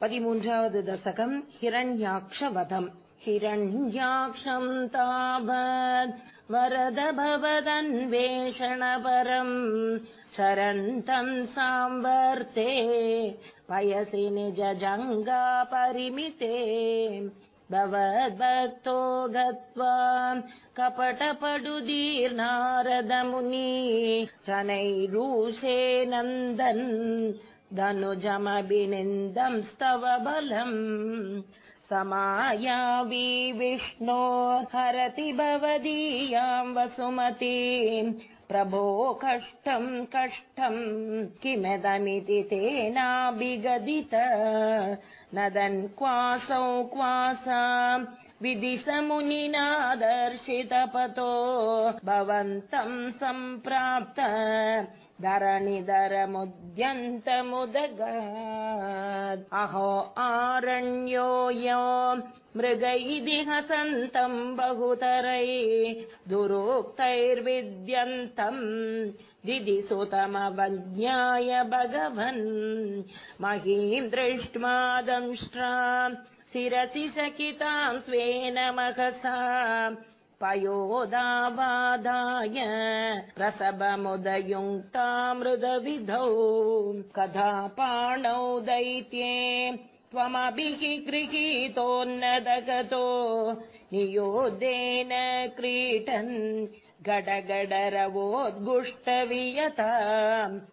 पतिमून्रावद् दशकम् हिरण्याक्षवधम् हिरण्याक्षम् तावद् वरद भवदन्वेषणपरम् शरन्तम् साम्वर्ते पयसि निज जङ्गापरिमिते भवद्भक्तो गत्वा कपटपडुदीर्नारदमुनि शनैरूषे नन्दन् धनुजमभिनिन्दम् स्तव बलम् समायावि विष्णो हरति भवदीयाम् वसुमती। प्रभो कष्टम् कष्टम् किमदमिति तेनाभिगदित। नदन् क्वासौ क्वासा विदिशमुनिना दर्शितपतो भवन्तम् सम्प्राप्त धरणिधरमुद्यन्तमुदग। अहो आरण्यो यो मृग इति हसन्तम् बहुतरै दुरोक्तैर्विद्यन्तम् दिदि सुतमवज्ञाय भगवन्। महीम् दृष्ट्वा दंष्ट्रा शिरसि सकिताम् स्वेन महसा। पयोदावादाय प्रसभमुदयुङ्क्तामृदविधौ कथा पाणौ दैत्ये त्वमभिः गृहीतोन्नदगतो नियोदेन क्रीटन् गडगडरवोद्गुष्टवियता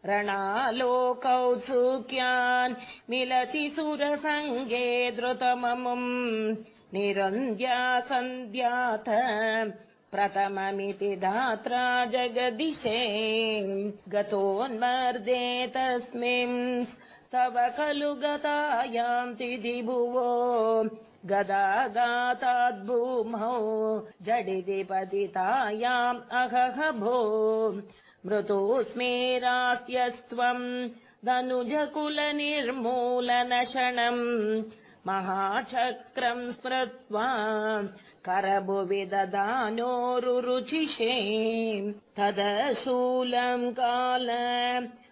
रणालोकौत्सुक्यान् मिलति सुरसङ्गे द्रुतममुम् निरन्द्या सन्ध्याथ प्रथममिति धात्रा जगदिशे। गतोन्मर्दे तस्मिन् तव खलु गतायाम् तिदिभुवो गदा गाताद्भूमौ झटिति पतितायाम् अहह भो मृतोस्मेरास्त्यस्त्वम् धनुजकुलनिर्मूलनशनम् महाचक्रम् स्मृत्वा करभुवि ददानोरुचिषे तदशूलम् काल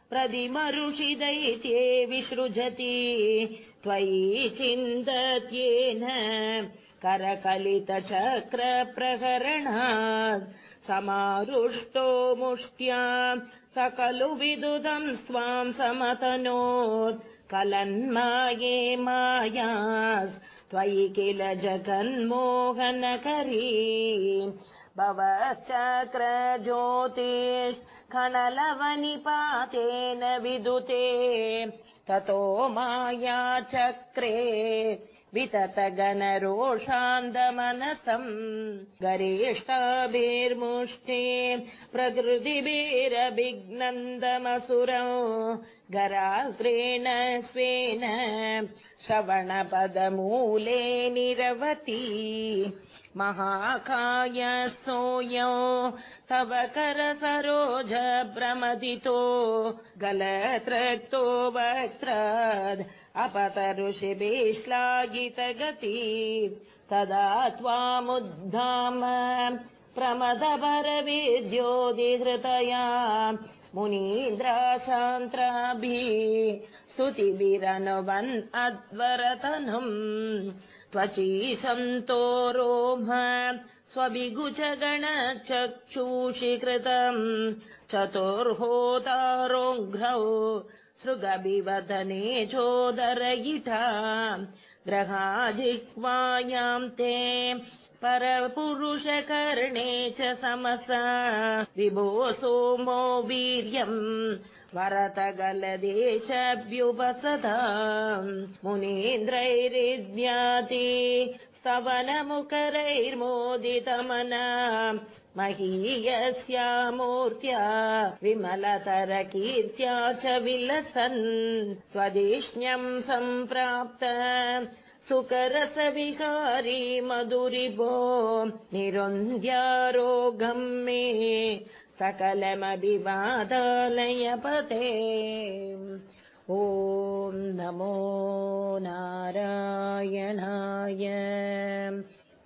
प्रदिमरुषिदैत्ये विसृजति। त्वयि चिन्तत्येन करकलितचक्रप्रहरणात् समारुष्टो मुष्ट्या स खलु विदुदम् स्वाम् समतनोत्। कलन्माये मायास् त्वयि किल जगन्मोहनकरी भवश्चक्र ज्योतिष् खनलवनिपातेन विदुते ततो मायाचक्रे वितत गणरोषान्दमनसम् प्रकृतिभिरभिघ्नन्दमसुरौ गराग्रेण स्वेन श्रवणपदमूले निरवति महाकाय सोऽयौ तव करसरोज भ्रमदितो गलत्रक्तो वक्त्राद् अपतरुषिभिश्लाघितगति। तदा त्वामुद्धाम प्रमदपरविद्योदिहृतया मुनीन्द्राशान्त्राभिः स्तुतिभिरनुवन् अध्वरतनुम् त्वची सन्तो रोम स्वभिगुचगण चक्षूषि कृतम् चतुर्होतारोघ्रौ सृगभिवदने चोदरयिता ग्रहाजिह्वायाम् ते परपुरुषकर्णे च समसा विभो सोमो वीर्यम् वरतगलदेशभ्युपसदा मुनीन्द्रैरिद्याति स्तवनमुकरैर्मोदितमना महीयस्या मूर्त्या विमलतरकीर्त्या च विलसन्। स्वदेष्ण्यम् सम्प्राप्त सुकरसविकारी मधुरिभो। निरुन्ध्यारोगम् मे सकलमभिवादालयपते ॐ नमो नारायणाय